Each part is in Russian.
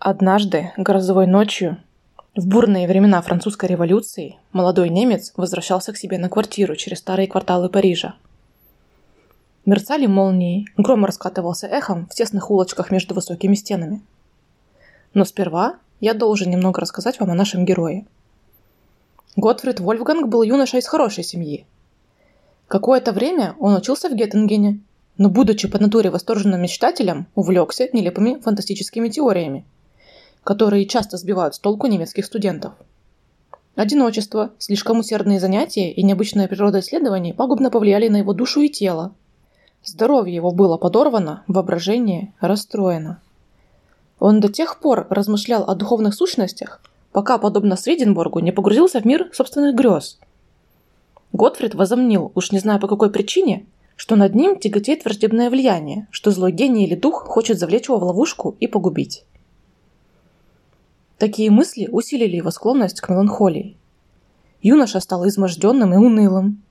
Однажды, грозовой ночью, в бурные времена французской революции, молодой немец возвращался к себе на квартиру через старые кварталы Парижа. Мерцали молнии, гром раскатывался эхом в тесных улочках между высокими стенами. Но сперва я должен немного рассказать вам о нашем герое. Готфрид Вольфганг был юношей из хорошей семьи. Какое-то время он учился в Геттингене, но, будучи по натуре восторженным мечтателем, увлекся нелепыми фантастическими теориями – которые часто сбивают с толку немецких студентов. Одиночество, слишком усердные занятия и необычная природа исследований пагубно повлияли на его душу и тело. Здоровье его было подорвано, воображение расстроено. Он до тех пор размышлял о духовных сущностях, пока, подобно Сведенборгу, не погрузился в мир собственных грез. Готфрид возомнил, уж не знаю по какой причине, что над ним тяготеет враждебное влияние, что злой гений или дух хочет завлечь его в ловушку и погубить. Такие мысли усилили его склонность к меланхолии. Юноша стал изможденным и унылым.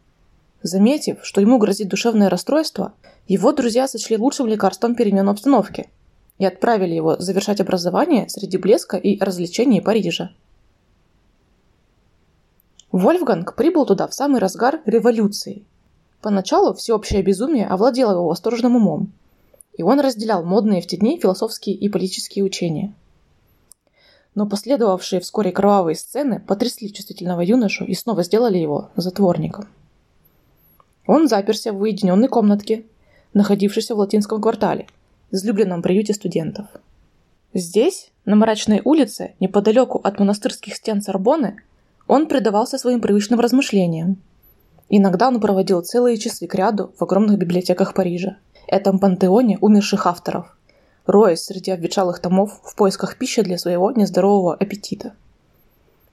Заметив, что ему грозит душевное расстройство, его друзья сочли лучшим лекарством перемену обстановки и отправили его завершать образование среди блеска и развлечений Парижа. Вольфганг прибыл туда в самый разгар революции. Поначалу всеобщее безумие овладело его восторженным умом, и он разделял модные в те дни философские и политические учения – но последовавшие вскоре кровавые сцены потрясли чувствительного юношу и снова сделали его затворником. Он заперся в уединенной комнатке, находившейся в латинском квартале, излюбленном приюте студентов. Здесь, на мрачной улице, неподалеку от монастырских стен Сорбоны, он предавался своим привычным размышлениям. Иногда он проводил целые часы к ряду в огромных библиотеках Парижа, этом пантеоне умерших авторов, роясь среди обветшалых томов в поисках пищи для своего нездорового аппетита.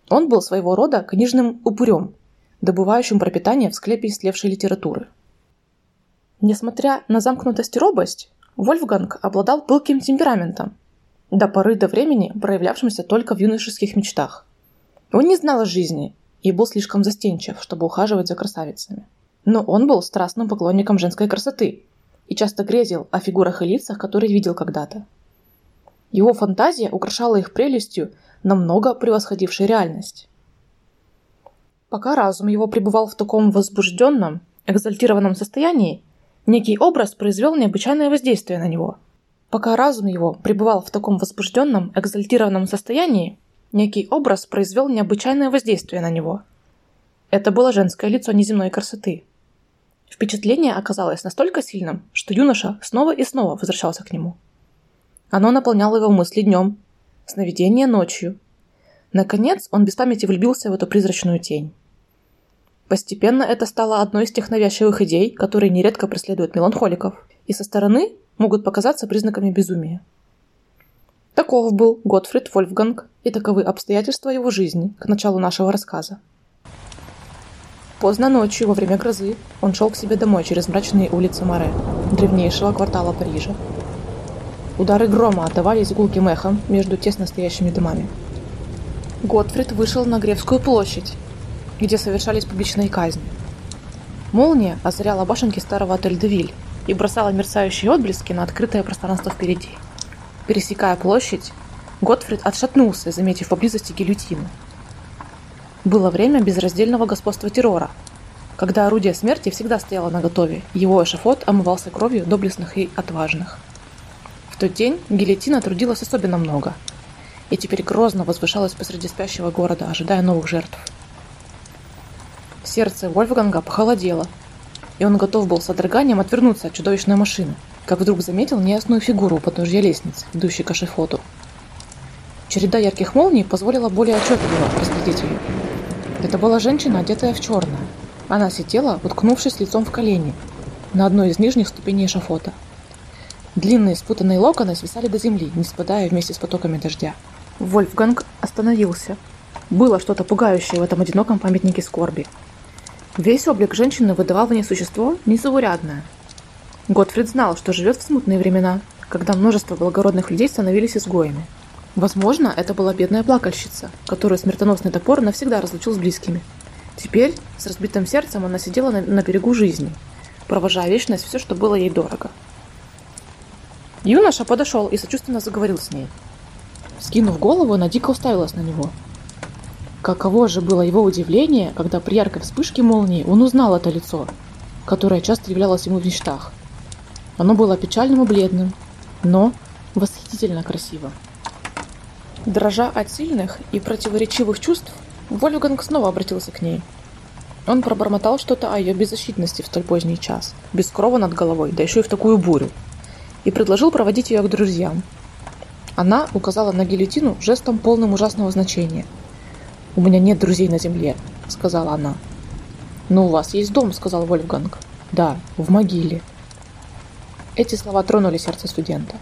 Он был своего рода книжным упырем, добывающим пропитание в склепе истлевшей литературы. Несмотря на замкнутость и робость, Вольфганг обладал пылким темпераментом, до поры до времени проявлявшимся только в юношеских мечтах. Он не знал о жизни и был слишком застенчив, чтобы ухаживать за красавицами. Но он был страстным поклонником женской красоты и часто грезил о фигурах и лицах, которые видел когда-то. Его фантазия украшала их прелестью, намного превосходившей реальность. Пока разум его пребывал в таком возбужденном, экзальтированном состоянии, некий образ произвел необычайное воздействие на него. Пока разум его пребывал в таком возбужденном, экзальтированном состоянии, некий образ произвел необычайное воздействие на него. Это было женское лицо неземной красоты – Впечатление оказалось настолько сильным, что юноша снова и снова возвращался к нему. Оно наполняло его мысли днем, сновидения ночью. Наконец, он без памяти влюбился в эту призрачную тень. Постепенно это стало одной из тех навязчивых идей, которые нередко преследуют меланхоликов, и со стороны могут показаться признаками безумия. Таков был Готфрид Вольфганг и таковы обстоятельства его жизни к началу нашего рассказа. Поздно ночью, во время грозы, он шел к себе домой через мрачные улицы Море, древнейшего квартала Парижа. Удары грома отдавались гулким эхом между тесно стоящими домами. Готфрид вышел на Гревскую площадь, где совершались публичные казни. Молния озаряла башенки старого отель «Девиль» и бросала мерцающие отблески на открытое пространство впереди. Пересекая площадь, Готфрид отшатнулся, заметив поблизости гильотину – было время безраздельного господства террора, когда орудие смерти всегда стояло наготове, его эшафот омывался кровью доблестных и отважных. В тот день гильотина трудилась особенно много, и теперь грозно возвышалась посреди спящего города, ожидая новых жертв. Сердце Вольфганга похолодело, и он готов был с содроганием отвернуться от чудовищной машины, как вдруг заметил неясную фигуру у подножья лестницы, идущей к эшафоту. Череда ярких молний позволила более отчетливо разглядеть ее. Это была женщина, одетая в черное. Она сидела, уткнувшись лицом в колени, на одной из нижних ступеней шафота. Длинные спутанные локоны свисали до земли, не спадая вместе с потоками дождя. Вольфганг остановился. Было что-то пугающее в этом одиноком памятнике скорби. Весь облик женщины выдавал в ней существо незаурядное. Готфрид знал, что живет в смутные времена, когда множество благородных людей становились изгоями. Возможно, это была бедная плакальщица, которую смертоносный топор навсегда разлучил с близкими. Теперь, с разбитым сердцем, она сидела на, на берегу жизни, провожая вечность все, что было ей дорого. Юноша подошел и сочувственно заговорил с ней. Скинув голову, она дико уставилась на него. Каково же было его удивление, когда при яркой вспышке молнии он узнал это лицо, которое часто являлось ему в мечтах. Оно было печальным и бледным, но восхитительно красиво. Дрожа от сильных и противоречивых чувств, Вольфганг снова обратился к ней. Он пробормотал что-то о ее беззащитности в столь поздний час, без крова над головой, да еще и в такую бурю, и предложил проводить ее к друзьям. Она указала на гильотину жестом полным ужасного значения. «У меня нет друзей на земле», — сказала она. «Но у вас есть дом», — сказал Вольфганг. «Да, в могиле». Эти слова тронули сердце студента.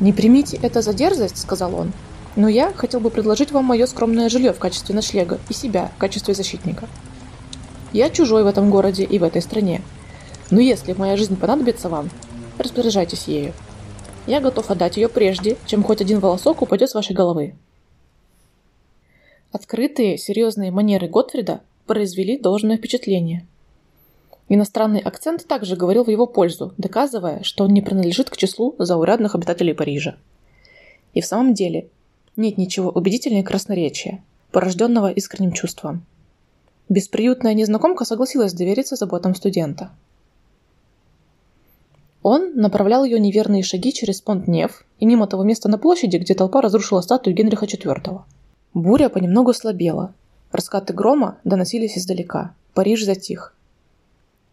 «Не примите это за дерзость», — сказал он, «но я хотел бы предложить вам мое скромное жилье в качестве ночлега и себя в качестве защитника. Я чужой в этом городе и в этой стране. Но если моя жизнь понадобится вам, распоряжайтесь ею. Я готов отдать ее прежде, чем хоть один волосок упадет с вашей головы». Открытые, серьезные манеры Готфрида произвели должное впечатление – Иностранный акцент также говорил в его пользу, доказывая, что он не принадлежит к числу заурядных обитателей Парижа. И в самом деле, нет ничего убедительнее красноречия, порожденного искренним чувством. Бесприютная незнакомка согласилась довериться заботам студента. Он направлял ее неверные шаги через Понт-Нев и мимо того места на площади, где толпа разрушила статую Генриха IV. Буря понемногу слабела. Раскаты грома доносились издалека. Париж затих.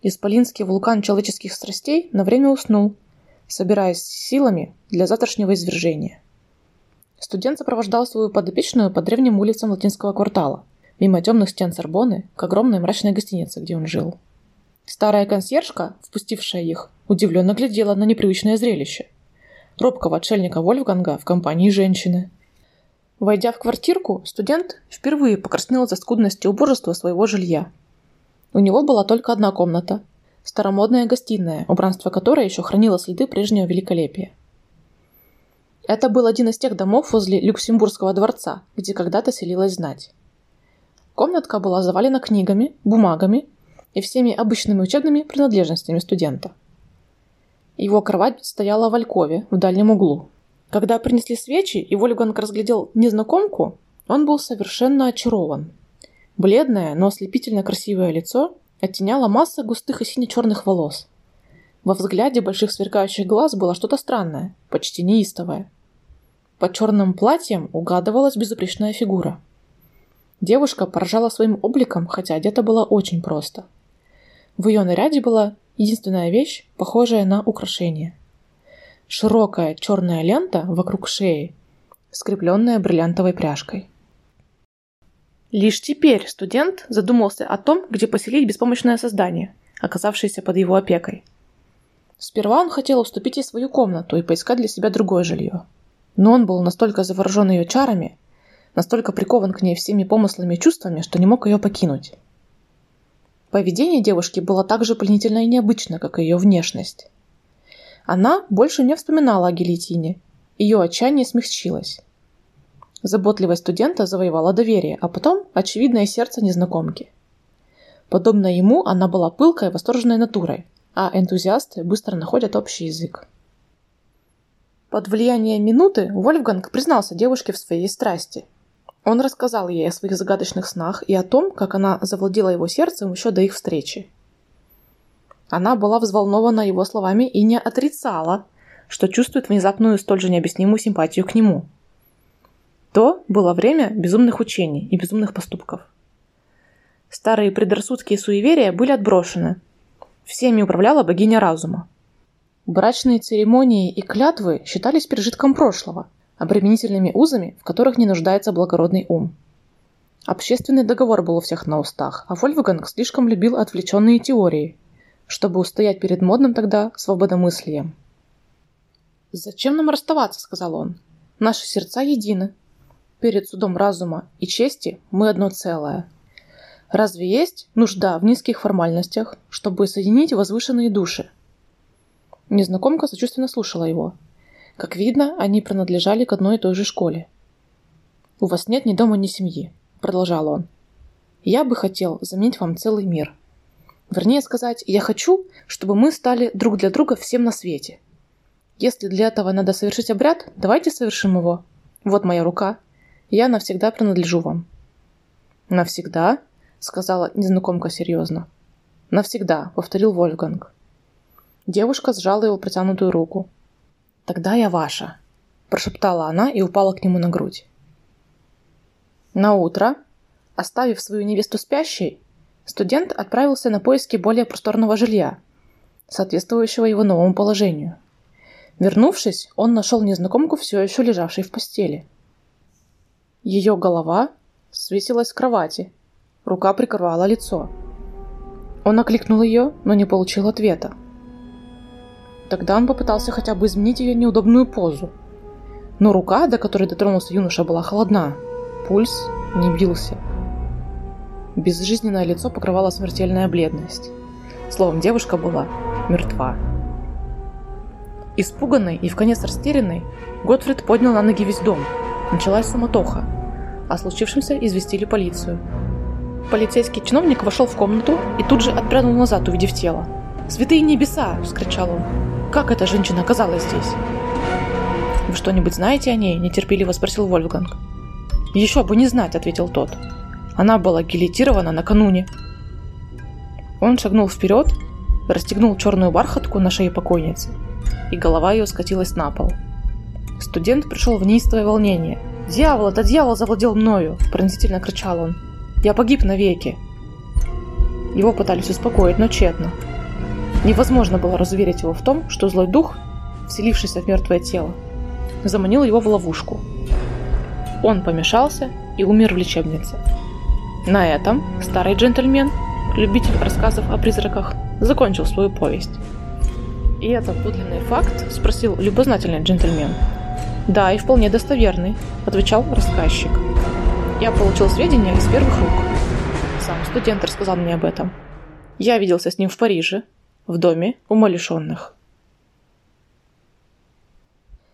Исполинский вулкан человеческих страстей на время уснул, собираясь силами для завтрашнего извержения. Студент сопровождал свою подопечную по древним улицам латинского квартала, мимо темных стен Сорбоны, к огромной мрачной гостинице, где он жил. Старая консьержка, впустившая их, удивленно глядела на непривычное зрелище. Робкого отшельника Вольфганга в компании женщины. Войдя в квартирку, студент впервые покраснел за скудность и убожество своего жилья – у него была только одна комната – старомодная гостиная, убранство которой еще хранило следы прежнего великолепия. Это был один из тех домов возле Люксембургского дворца, где когда-то селилась знать. Комнатка была завалена книгами, бумагами и всеми обычными учебными принадлежностями студента. Его кровать стояла в алькове в дальнем углу. Когда принесли свечи и Вольфганг разглядел незнакомку, он был совершенно очарован – Бледное, но ослепительно красивое лицо оттеняла масса густых и сине-черных волос. Во взгляде больших сверкающих глаз было что-то странное, почти неистовое. Под черным платьем угадывалась безупречная фигура. Девушка поражала своим обликом, хотя одета была очень просто. В ее наряде была единственная вещь, похожая на украшение. Широкая черная лента вокруг шеи, скрепленная бриллиантовой пряжкой. Лишь теперь студент задумался о том, где поселить беспомощное создание, оказавшееся под его опекой. Сперва он хотел уступить ей свою комнату и поискать для себя другое жилье. Но он был настолько заворожен ее чарами, настолько прикован к ней всеми помыслами и чувствами, что не мог ее покинуть. Поведение девушки было так же пленительно и необычно, как и ее внешность. Она больше не вспоминала о гильотине. Ее отчаяние смягчилось. Заботливость студента завоевала доверие, а потом очевидное сердце незнакомки. Подобно ему, она была пылкой, восторженной натурой, а энтузиасты быстро находят общий язык. Под влиянием минуты Вольфганг признался девушке в своей страсти. Он рассказал ей о своих загадочных снах и о том, как она завладела его сердцем еще до их встречи. Она была взволнована его словами и не отрицала, что чувствует внезапную столь же необъяснимую симпатию к нему – то было время безумных учений и безумных поступков. Старые предрассудки и суеверия были отброшены. Всеми управляла богиня разума. Брачные церемонии и клятвы считались пережитком прошлого, обременительными узами, в которых не нуждается благородный ум. Общественный договор был у всех на устах, а Вольфганг слишком любил отвлеченные теории, чтобы устоять перед модным тогда свободомыслием. «Зачем нам расставаться?» – сказал он. «Наши сердца едины, перед судом разума и чести мы одно целое. Разве есть нужда в низких формальностях, чтобы соединить возвышенные души? Незнакомка сочувственно слушала его. Как видно, они принадлежали к одной и той же школе. «У вас нет ни дома, ни семьи», — продолжал он. «Я бы хотел заменить вам целый мир. Вернее сказать, я хочу, чтобы мы стали друг для друга всем на свете. Если для этого надо совершить обряд, давайте совершим его. Вот моя рука. Я навсегда принадлежу вам». «Навсегда?» — сказала незнакомка серьезно. «Навсегда», — повторил Вольфганг. Девушка сжала его протянутую руку. «Тогда я ваша», – прошептала она и упала к нему на грудь. На утро, оставив свою невесту спящей, студент отправился на поиски более просторного жилья, соответствующего его новому положению. Вернувшись, он нашел незнакомку все еще лежавшей в постели. Ее голова свесилась с кровати, рука прикрывала лицо. Он окликнул ее, но не получил ответа. Тогда он попытался хотя бы изменить ее неудобную позу. Но рука, до которой дотронулся юноша, была холодна. Пульс не бился. Безжизненное лицо покрывала смертельная бледность. Словом, девушка была мертва. Испуганный и в конец растерянный, Готфрид поднял на ноги весь дом. Началась самотоха. О случившемся известили полицию. Полицейский чиновник вошел в комнату и тут же отпрянул назад, увидев тело. «Святые небеса!» – вскричал он. Как эта женщина оказалась здесь? Вы что-нибудь знаете о ней? Нетерпеливо спросил Вольфганг. Еще бы не знать, ответил тот. Она была гилетирована накануне. Он шагнул вперед, расстегнул черную бархатку на шее покойницы, и голова ее скатилась на пол. Студент пришел в неистовое волнение. «Дьявол, это дьявол завладел мною!» – пронзительно кричал он. «Я погиб навеки!» Его пытались успокоить, но тщетно. Невозможно было разуверить его в том, что злой дух, вселившийся в мертвое тело, заманил его в ловушку. Он помешался и умер в лечебнице. На этом старый джентльмен, любитель рассказов о призраках, закончил свою повесть. «И это подлинный факт?» – спросил любознательный джентльмен. «Да, и вполне достоверный», – отвечал рассказчик. «Я получил сведения из первых рук. Сам студент рассказал мне об этом. Я виделся с ним в Париже, в доме умалишенных.